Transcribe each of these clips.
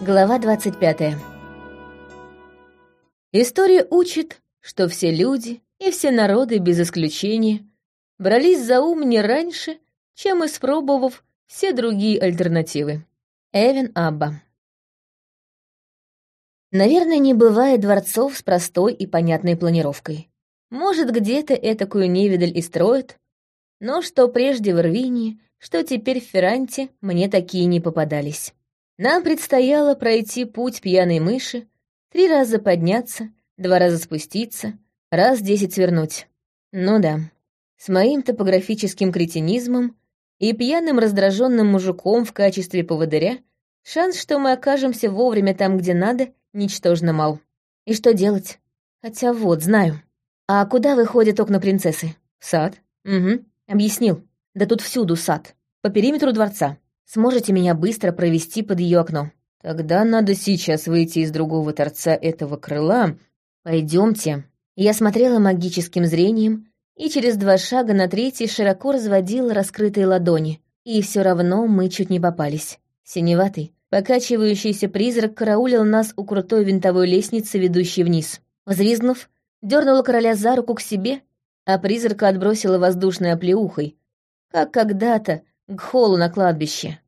Глава 25. История учит, что все люди и все народы без исключения брались за ум не раньше, чем испробовав все другие альтернативы. Эвен Абба. Наверное, не бывает дворцов с простой и понятной планировкой. Может, где-то этакую невидаль и строят, но что прежде в Ирвинии, что теперь в Ферранте, мне такие не попадались. Нам предстояло пройти путь пьяной мыши, три раза подняться, два раза спуститься, раз десять свернуть. Ну да, с моим топографическим кретинизмом и пьяным раздраженным мужиком в качестве поводыря шанс, что мы окажемся вовремя там, где надо, ничтожно мал. И что делать? Хотя вот, знаю. А куда выходят окна принцессы? Сад. Угу. Объяснил. Да тут всюду сад. По периметру дворца. Сможете меня быстро провести под ее окно? Тогда надо сейчас выйти из другого торца этого крыла. Пойдемте. Я смотрела магическим зрением и через два шага на третий широко разводила раскрытые ладони. И все равно мы чуть не попались. Синеватый, покачивающийся призрак караулил нас у крутой винтовой лестницы, ведущей вниз. Взвизгнув, дернула короля за руку к себе, а призрака отбросила воздушной оплеухой, как когда-то к холу на кладбище.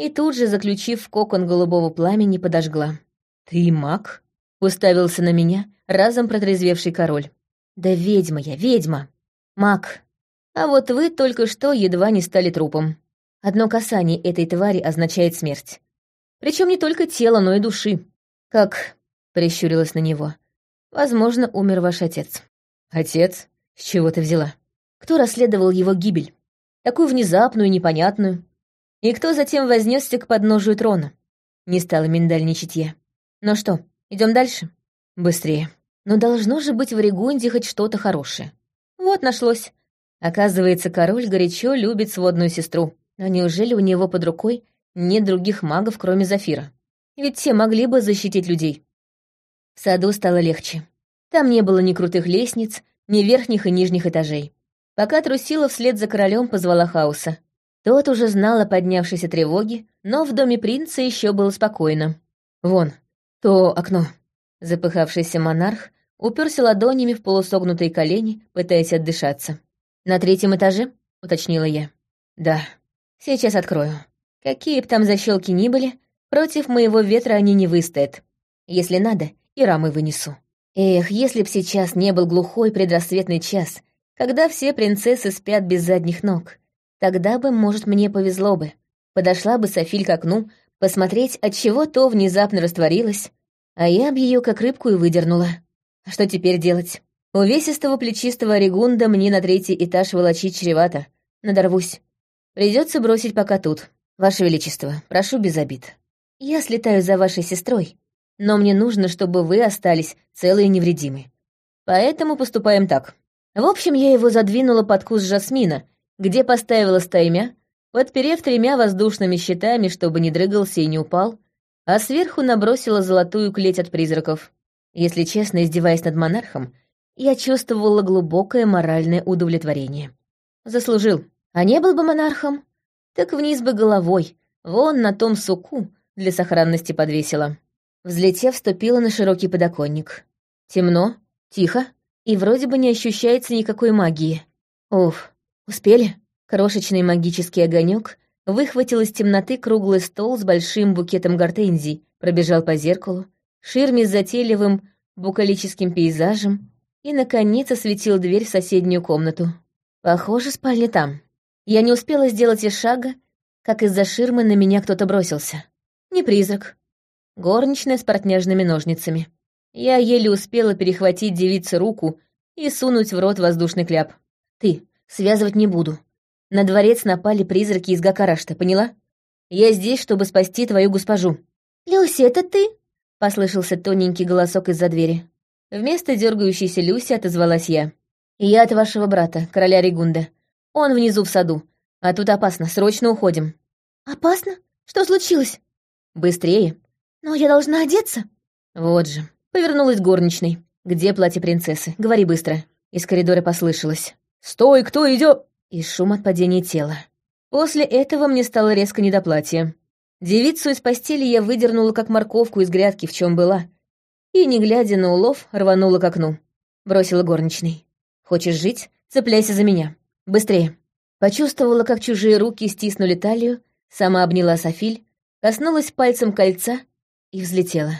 И тут же, заключив кокон голубого пламени, подожгла. «Ты маг?» — уставился на меня разом протрезвевший король. «Да ведьма я, ведьма! Маг! А вот вы только что едва не стали трупом. Одно касание этой твари означает смерть. Причем не только тела, но и души. Как...» — прищурилась на него. Возможно, умер ваш отец. Отец? С чего ты взяла? Кто расследовал его гибель? Такую внезапную непонятную. И кто затем вознесся к подножию трона? Не стала миндальничать я. Ну что, идем дальше? Быстрее. Но должно же быть в Регунде хоть что-то хорошее. Вот нашлось. Оказывается, король горячо любит сводную сестру. Но неужели у него под рукой нет других магов, кроме Зафира? Ведь все могли бы защитить людей. В саду стало легче. Там не было ни крутых лестниц, ни верхних и нижних этажей. Пока трусила вслед за королем, позвала Хауса. Тот уже знал о поднявшейся тревоге, но в доме принца еще было спокойно. «Вон, то окно». Запыхавшийся монарх уперся ладонями в полусогнутые колени, пытаясь отдышаться. «На третьем этаже?» — уточнила я. «Да. Сейчас открою. Какие б там защелки ни были, против моего ветра они не выстоят. Если надо, и рамы вынесу. Эх, если б сейчас не был глухой предрассветный час, когда все принцессы спят без задних ног, тогда бы, может, мне повезло бы. Подошла бы Софиль к окну, посмотреть, от чего то внезапно растворилось, а я б ее как рыбку и выдернула. А что теперь делать? Увесистого плечистого Регунда мне на третий этаж волочить чревато. Надорвусь. Придется бросить пока тут. Ваше Величество, прошу без обид. Я слетаю за вашей сестрой, но мне нужно, чтобы вы остались целы и невредимы. Поэтому поступаем так. В общем, я его задвинула под куст жасмина, где поставила стаймя, подперев тремя воздушными щитами, чтобы не дрыгался и не упал, а сверху набросила золотую клеть от призраков. Если честно, издеваясь над монархом, я чувствовала глубокое моральное удовлетворение. Заслужил. А не был бы монархом, так вниз бы головой, вон на том суку для сохранности подвесила. Взлетев, ступила на широкий подоконник. Темно, тихо, и вроде бы не ощущается никакой магии. Уф, успели? Крошечный магический огонек выхватил из темноты круглый стол с большим букетом гортензий, пробежал по зеркалу, ширме с затейливым букалическим пейзажем и, наконец, осветил дверь в соседнюю комнату. Похоже, спальня там. Я не успела сделать и шага, как из-за ширмы на меня кто-то бросился. Не призрак, горничная с портняжными ножницами. Я еле успела перехватить девице руку и сунуть в рот воздушный кляп. «Ты, связывать не буду. На дворец напали призраки из Гакарашта, поняла? Я здесь, чтобы спасти твою госпожу». «Люси, это ты?» — послышался тоненький голосок из-за двери. Вместо дергающейся Люси отозвалась я. «Я от вашего брата, короля Ригунда. Он внизу в саду. А тут опасно, срочно уходим». «Опасно? Что случилось?» «Быстрее. «Но я должна одеться». Вот же. Повернулась горничной. «Где платье принцессы? Говори быстро». Из коридора послышалось. «Стой, кто идет?» И шум от падения тела. После этого мне стало резко не до платья. Девицу из постели я выдернула, как морковку из грядки, в чем была, и, не глядя на улов, рванула к окну. Бросила горничной. «Хочешь жить? Цепляйся за меня. Быстрее!» Почувствовала, как чужие руки стиснули талию, сама обняла Софиль, коснулась пальцем кольца и взлетела.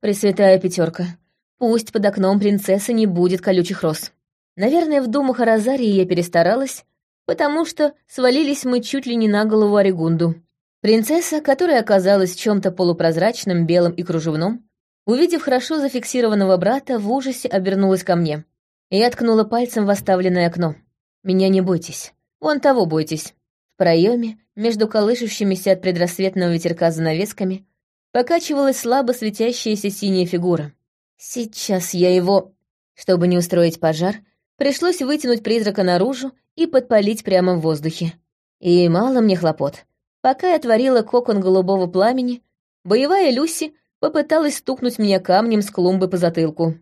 Пресвятая пятерка. Пусть под окном принцессы не будет колючих роз. Наверное, в думах о Розарии я перестаралась, потому что свалились мы чуть ли не на голову Орегунду. Принцесса, которая оказалась в чем-то полупрозрачном, белом и кружевном, увидев хорошо зафиксированного брата, в ужасе обернулась ко мне. Я ткнула пальцем в оставленное окно. «Меня не бойтесь. Вон того бойтесь. В проеме, между колышущимися от предрассветного ветерка занавесками, покачивалась слабо светящаяся синяя фигура. Сейчас я его... Чтобы не устроить пожар, пришлось вытянуть призрака наружу и подпалить прямо в воздухе. И мало мне хлопот. Пока я творила кокон голубого пламени, боевая Люси попыталась стукнуть меня камнем с клумбы по затылку.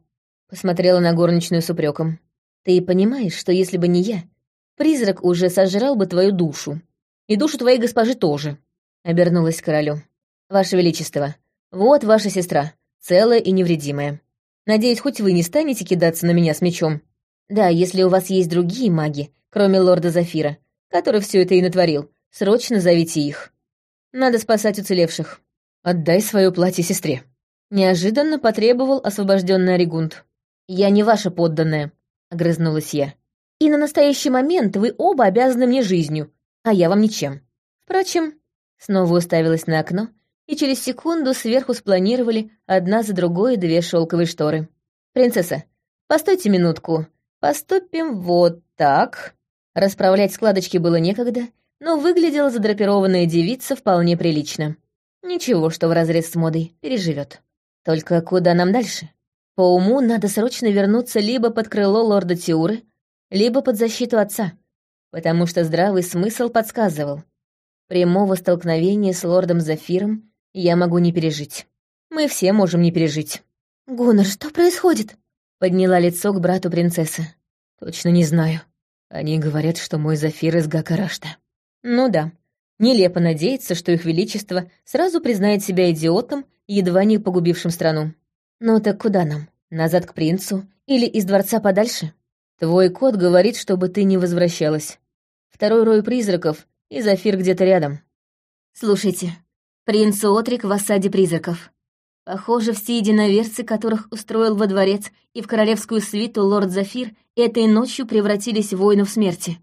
Посмотрела на горничную с упреком. «Ты понимаешь, что если бы не я, Призрак уже сожрал бы твою душу. И душу твоей госпожи тоже», — обернулась к королю. «Ваше Величество, вот ваша сестра, целая и невредимая. Надеюсь, хоть вы не станете кидаться на меня с мечом. Да, если у вас есть другие маги, кроме лорда Зафира, который все это и натворил, срочно зовите их. Надо спасать уцелевших. Отдай свое платье сестре». Неожиданно потребовал освобожденный Оригунд. «Я не ваша подданная», — огрызнулась я. И на настоящий момент вы оба обязаны мне жизнью, а я вам ничем. Впрочем, снова уставилась на окно, и через секунду сверху спланировали одна за другой две шелковые шторы. «Принцесса, постойте минутку. Поступим вот так». Расправлять складочки было некогда, но выглядела задрапированная девица вполне прилично. Ничего, что вразрез с модой, переживет. Только куда нам дальше? По уму надо срочно вернуться либо под крыло лорда Тиуры, либо под защиту отца, потому что здравый смысл подсказывал. Прямого столкновения с лордом Зафиром я могу не пережить. Мы все можем не пережить. «Гуннер, что происходит?» — подняла лицо к брату принцессы. «Точно не знаю. Они говорят, что мой Зафир из Гакарашта». «Ну да. Нелепо надеяться, что их величество сразу признает себя идиотом, едва не погубившим страну. Ну так куда нам? Назад к принцу или из дворца подальше?» Твой кот говорит, чтобы ты не возвращалась. Второй рой призраков, и Зафир где-то рядом. Слушайте, принц Отрик в осаде призраков. Похоже, все единоверцы, которых устроил во дворец и в королевскую свиту лорд Зафир, этой ночью превратились в воинов смерти.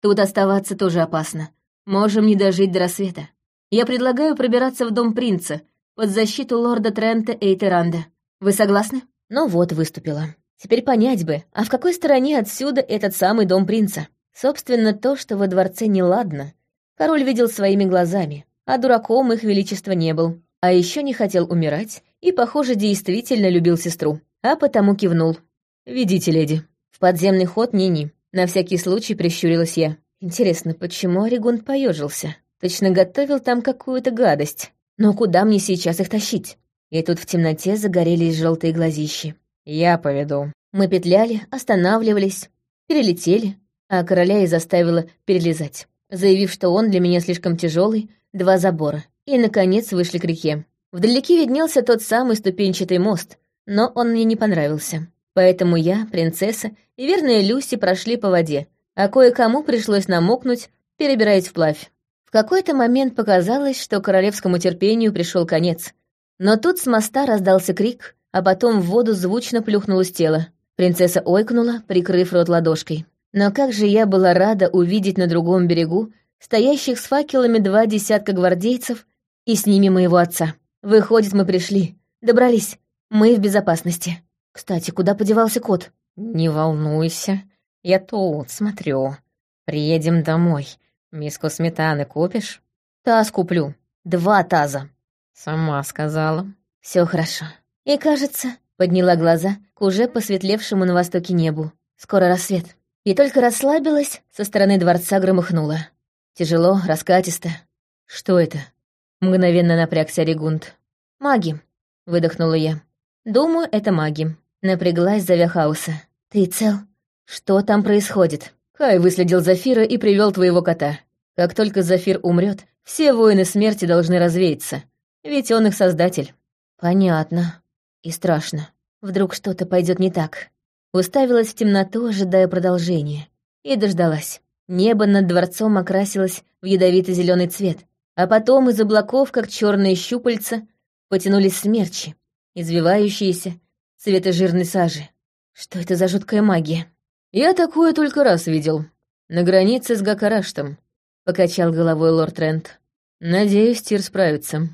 Тут оставаться тоже опасно. Можем не дожить до рассвета. Я предлагаю пробираться в дом принца под защиту лорда Трента Эйтеранда. Вы согласны? Ну вот, выступила. Теперь понять бы, а в какой стороне отсюда этот самый дом принца? Собственно, то, что во дворце неладно, король видел своими глазами, а дураком их величество не был. А еще не хотел умирать и, похоже, действительно любил сестру. А потому кивнул. «Ведите, леди». В подземный ход ни-ни. На всякий случай прищурилась я. Интересно, почему Оригунд поежился? Точно готовил там какую-то гадость. Но куда мне сейчас их тащить? И тут в темноте загорелись желтые глазищи. «Я поведу». Мы петляли, останавливались, перелетели, а короля и заставила перелезать, заявив, что он для меня слишком тяжелый, два забора. И, наконец, вышли к реке. Вдалеке виднелся тот самый ступенчатый мост, но он мне не понравился. Поэтому я, принцесса и верная Люси прошли по воде, а кое-кому пришлось намокнуть, перебираясь вплавь. В какой-то момент показалось, что королевскому терпению пришел конец. Но тут с моста раздался крик, а потом в воду звучно плюхнулось тело. Принцесса ойкнула, прикрыв рот ладошкой. Но как же я была рада увидеть на другом берегу стоящих с факелами два десятка гвардейцев и с ними моего отца. Выходит, мы пришли, добрались, мы в безопасности. Кстати, куда подевался кот? Не волнуйся, я тут смотрю. Приедем домой. Миску сметаны купишь? Таз куплю. Два таза. Сама сказала. Все хорошо. И, кажется, подняла глаза к уже посветлевшему на востоке небу. Скоро рассвет. И только расслабилась, со стороны дворца громыхнула. Тяжело, раскатисто. Что это? Мгновенно напрягся Регунд. «Маги», — выдохнула я. «Думаю, это маги». Напряглась, зовя хаоса. «Ты цел? Что там происходит?» Кай выследил Зафира и привел твоего кота. Как только Зафир умрет, Все воины смерти должны развеяться, ведь он их создатель. Понятно. И страшно. Вдруг что-то пойдет не так. Уставилась в темноту, ожидая продолжения. И дождалась. Небо над дворцом окрасилось в ядовито-зеленый цвет, а потом из облаков, как черные щупальца, потянулись смерчи, извивающиеся, цвета жирной сажи. Что это за жуткая магия? Я такое только раз видел. На границе с Гакараштом, — покачал головой лорд Рент. Надеюсь, Тир справится.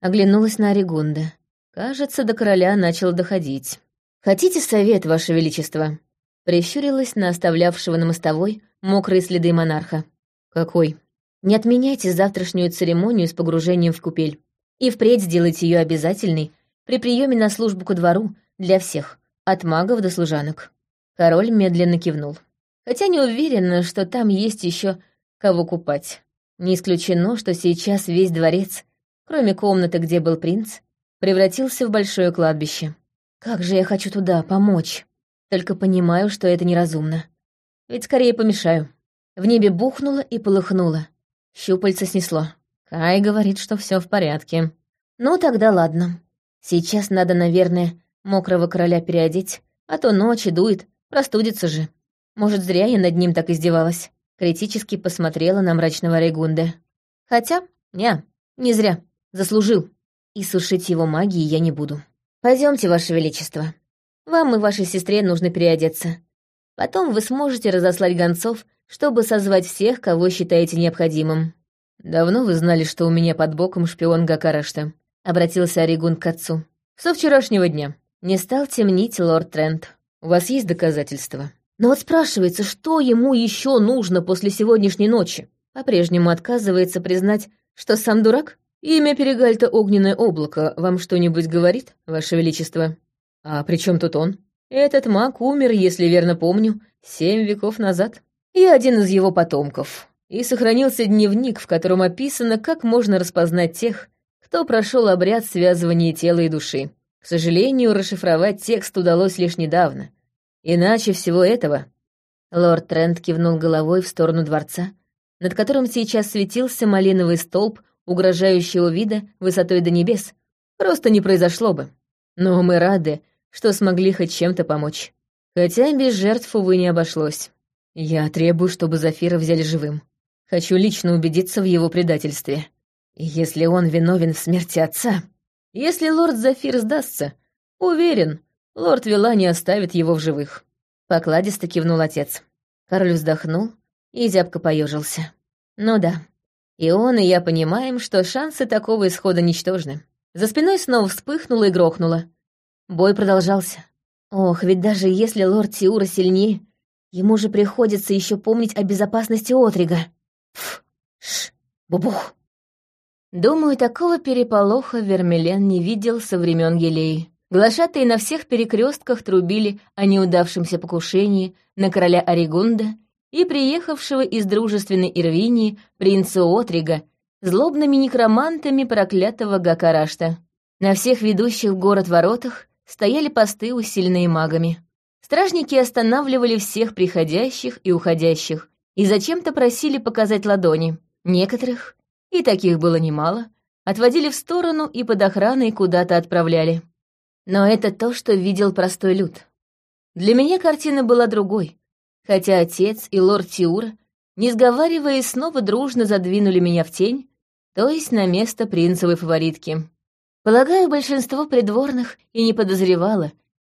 Оглянулась на Орегунда. Кажется, до короля начал доходить. «Хотите совет, Ваше Величество?» Прищурилась на оставлявшего на мостовой мокрые следы монарха. «Какой?» «Не отменяйте завтрашнюю церемонию с погружением в купель. И впредь сделайте ее обязательной при приеме на службу ко двору для всех, от магов до служанок». Король медленно кивнул. Хотя не уверена, что там есть еще кого купать. Не исключено, что сейчас весь дворец, кроме комнаты, где был принц, превратился в большое кладбище. Как же я хочу туда помочь. Только понимаю, что это неразумно. Ведь скорее помешаю. В небе бухнуло и полыхнуло. Щупальца снесло. Кай говорит, что все в порядке. Ну, тогда ладно. Сейчас надо, наверное, мокрого короля переодеть, а то ночи дует, простудится же. Может, зря я над ним так издевалась. Критически посмотрела на мрачного Рейгунда. Хотя, не, не зря. Заслужил. И сушить его магией я не буду. Пойдемте, Ваше Величество. Вам и вашей сестре нужно переодеться. Потом вы сможете разослать гонцов, чтобы созвать всех, кого считаете необходимым. Давно вы знали, что у меня под боком шпион Гакарашта? Обратился Оригун к отцу. Со вчерашнего дня. Не стал темнить лорд Трент. У вас есть доказательства? Но вот спрашивается, что ему еще нужно после сегодняшней ночи? По-прежнему отказывается признать, что сам дурак? «Имя Перегальта Огненное Облако вам что-нибудь говорит, Ваше Величество?» «А при чем тут он?» «Этот маг умер, если верно помню, семь веков назад. Я один из его потомков. И сохранился дневник, в котором описано, как можно распознать тех, кто прошел обряд связывания тела и души. К сожалению, расшифровать текст удалось лишь недавно. Иначе всего этого...» Лорд Трент кивнул головой в сторону дворца, над которым сейчас светился малиновый столб угрожающего вида высотой до небес, просто не произошло бы. Но мы рады, что смогли хоть чем-то помочь. Хотя без жертв, увы, не обошлось. Я требую, чтобы Зафира взяли живым. Хочу лично убедиться в его предательстве. Если он виновен в смерти отца... Если лорд Зафир сдастся, уверен, лорд Вила не оставит его в живых. Покладисто кивнул отец. Король вздохнул и зябко поежился. Ну да, и он, и я понимаем, что шансы такого исхода ничтожны. За спиной снова вспыхнуло и грохнуло. Бой продолжался. Ох, ведь даже если лорд Тиура сильнее, ему же приходится еще помнить о безопасности Отрига. Фу, ш, бубух. Думаю, такого переполоха Вермилен не видел со времен Гелеи. Глашатые на всех перекрестках трубили о неудавшемся покушении на короля Оригунда и приехавшего из дружественной Ирвинии принца Отрига злобными некромантами проклятого Гакарашта. На всех ведущих в город воротах стояли посты, усиленные магами. Стражники останавливали всех приходящих и уходящих и зачем-то просили показать ладони. Некоторых, и таких было немало, отводили в сторону и под охраной куда-то отправляли. Но это то, что видел простой люд. Для меня картина была другой, хотя отец и лорд Тиур, не сговариваясь, снова дружно задвинули меня в тень, то есть на место принцевой фаворитки. Полагаю, большинство придворных и не подозревало,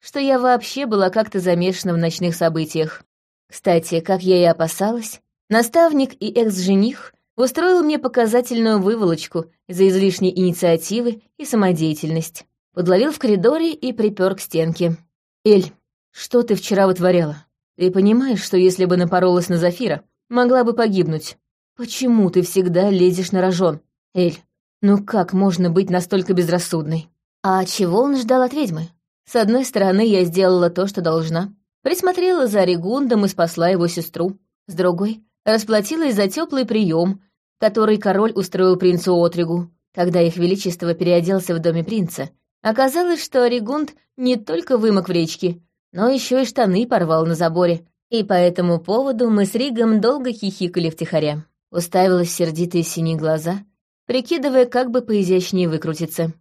что я вообще была как-то замешана в ночных событиях. Кстати, как я и опасалась, наставник и экс-жених устроил мне показательную выволочку за излишние инициативы и самодеятельность. Подловил в коридоре и припер к стенке. «Эль, что ты вчера вытворяла?» Ты понимаешь, что если бы напоролась на Зафира, могла бы погибнуть? Почему ты всегда лезешь на рожон? Эль, ну как можно быть настолько безрассудной? А чего он ждал от ведьмы? С одной стороны, я сделала то, что должна. Присмотрела за Оригундом и спасла его сестру. С другой, расплатилась за теплый прием, который король устроил принцу Отригу, когда их величество переоделся в доме принца. Оказалось, что Оригунд не только вымок в речке, но еще и штаны порвал на заборе, и по этому поводу мы с Ригом долго хихикали втихаря. Уставилась сердитые синие глаза прикидывая, как бы поизящнее выкрутиться.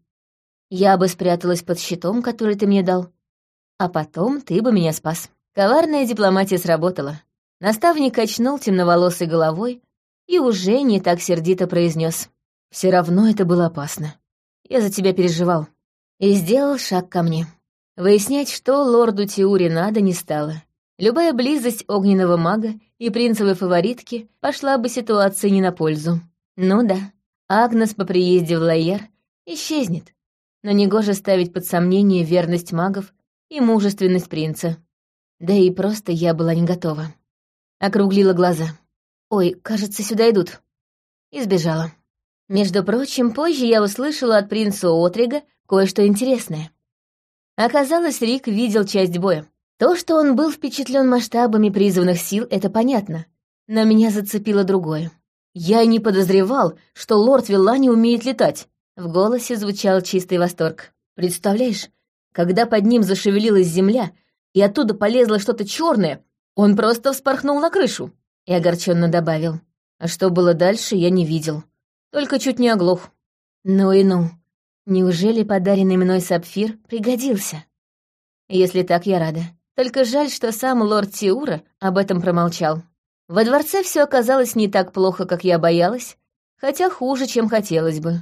«Я бы спряталась под щитом, который ты мне дал, а потом ты бы меня спас». Коварная дипломатия сработала. Наставник качнул темноволосой головой и уже не так сердито произнес: «Все равно это было опасно. Я за тебя переживал». И сделал шаг ко мне. Выяснять, что лорду Тиури надо, не стало. Любая близость огненного мага и принцевой фаворитки пошла бы ситуации не на пользу. Ну да, Агнес по приезде в Лайер исчезнет, но негоже ставить под сомнение верность магов и мужественность принца. Да и просто я была не готова. Округлила глаза. «Ой, кажется, сюда идут». И сбежала. Между прочим, позже я услышала от принца Отрига кое-что интересное. Оказалось, Рик видел часть боя. То, что он был впечатлен масштабами призванных сил, это понятно. Но меня зацепило другое. Я не подозревал, что лорд Виллани умеет летать. В голосе звучал чистый восторг. Представляешь, когда под ним зашевелилась земля, и оттуда полезло что-то черное, он просто вспорхнул на крышу. И огорченно добавил. А что было дальше, я не видел. Только чуть не оглох. Ну и ну. Неужели подаренный мной сапфир пригодился? Если так, я рада. Только жаль, что сам лорд Тиура об этом промолчал. Во дворце все оказалось не так плохо, как я боялась, хотя хуже, чем хотелось бы.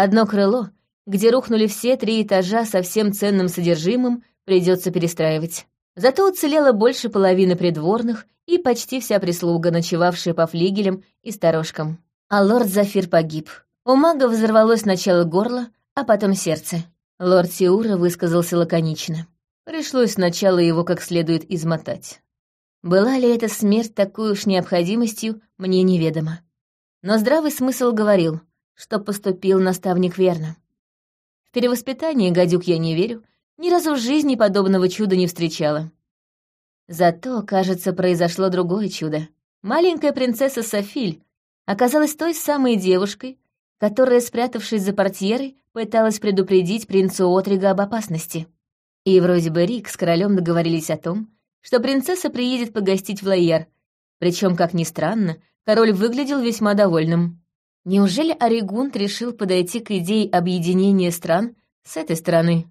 Одно крыло, где рухнули все три этажа со всем ценным содержимым, придется перестраивать. Зато уцелело больше половины придворных и почти вся прислуга, ночевавшая по флигелям и сторожкам. А лорд Зафир погиб. У мага взорвалось сначала горло, а потом сердце. Лорд Сиура высказался лаконично. Пришлось сначала его как следует измотать. Была ли эта смерть такой уж необходимостью, мне неведомо. Но здравый смысл говорил, что поступил наставник верно. В перевоспитание гадюк я не верю, ни разу в жизни подобного чуда не встречала. Зато, кажется, произошло другое чудо. Маленькая принцесса Софиль оказалась той самой девушкой, которая, спрятавшись за портьерой, пыталась предупредить принцу Отрига об опасности. И вроде бы Рик с королем договорились о том, что принцесса приедет погостить в Лайер, причем, как ни странно, король выглядел весьма довольным. Неужели Оригунт решил подойти к идее объединения стран с этой стороны?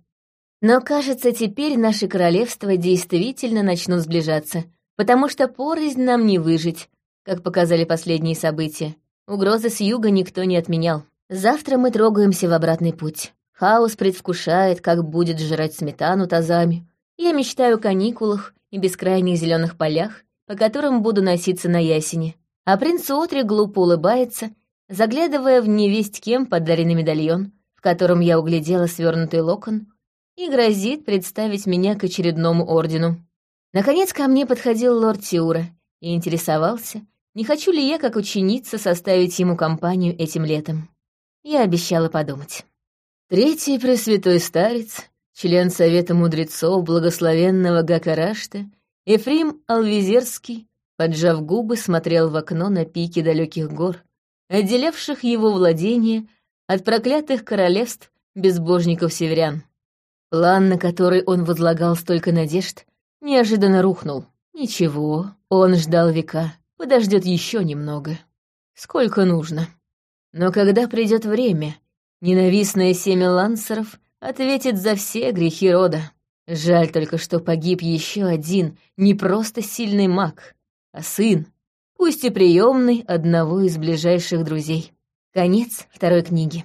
Но, кажется, теперь наши королевства действительно начнут сближаться, потому что порознь нам не выжить, как показали последние события. Угрозы с юга никто не отменял. Завтра мы трогаемся в обратный путь. Хаос предвкушает, как будет жрать сметану тазами. Я мечтаю о каникулах и бескрайних зеленых полях, по которым буду носиться на ясене. А принц Отри глупо улыбается, заглядывая в невесть кем подаренный медальон, в котором я углядела свернутый локон, и грозит представить меня к очередному ордену. Наконец ко мне подходил лорд Тиура и интересовался, не хочу ли я, как ученица, составить ему компанию этим летом. Я обещала подумать. Третий пресвятой старец, член Совета мудрецов благословенного Гакарашта, Ефрим Алвизерский, поджав губы, смотрел в окно на пики далеких гор, отделявших его владение от проклятых королевств безбожников-северян. План, на который он возлагал столько надежд, неожиданно рухнул. Ничего, он ждал века подождет еще немного. Сколько нужно. Но когда придет время, ненавистное семя лансеров ответит за все грехи рода. Жаль только, что погиб еще один, не просто сильный маг, а сын, пусть и приемный одного из ближайших друзей. Конец второй книги.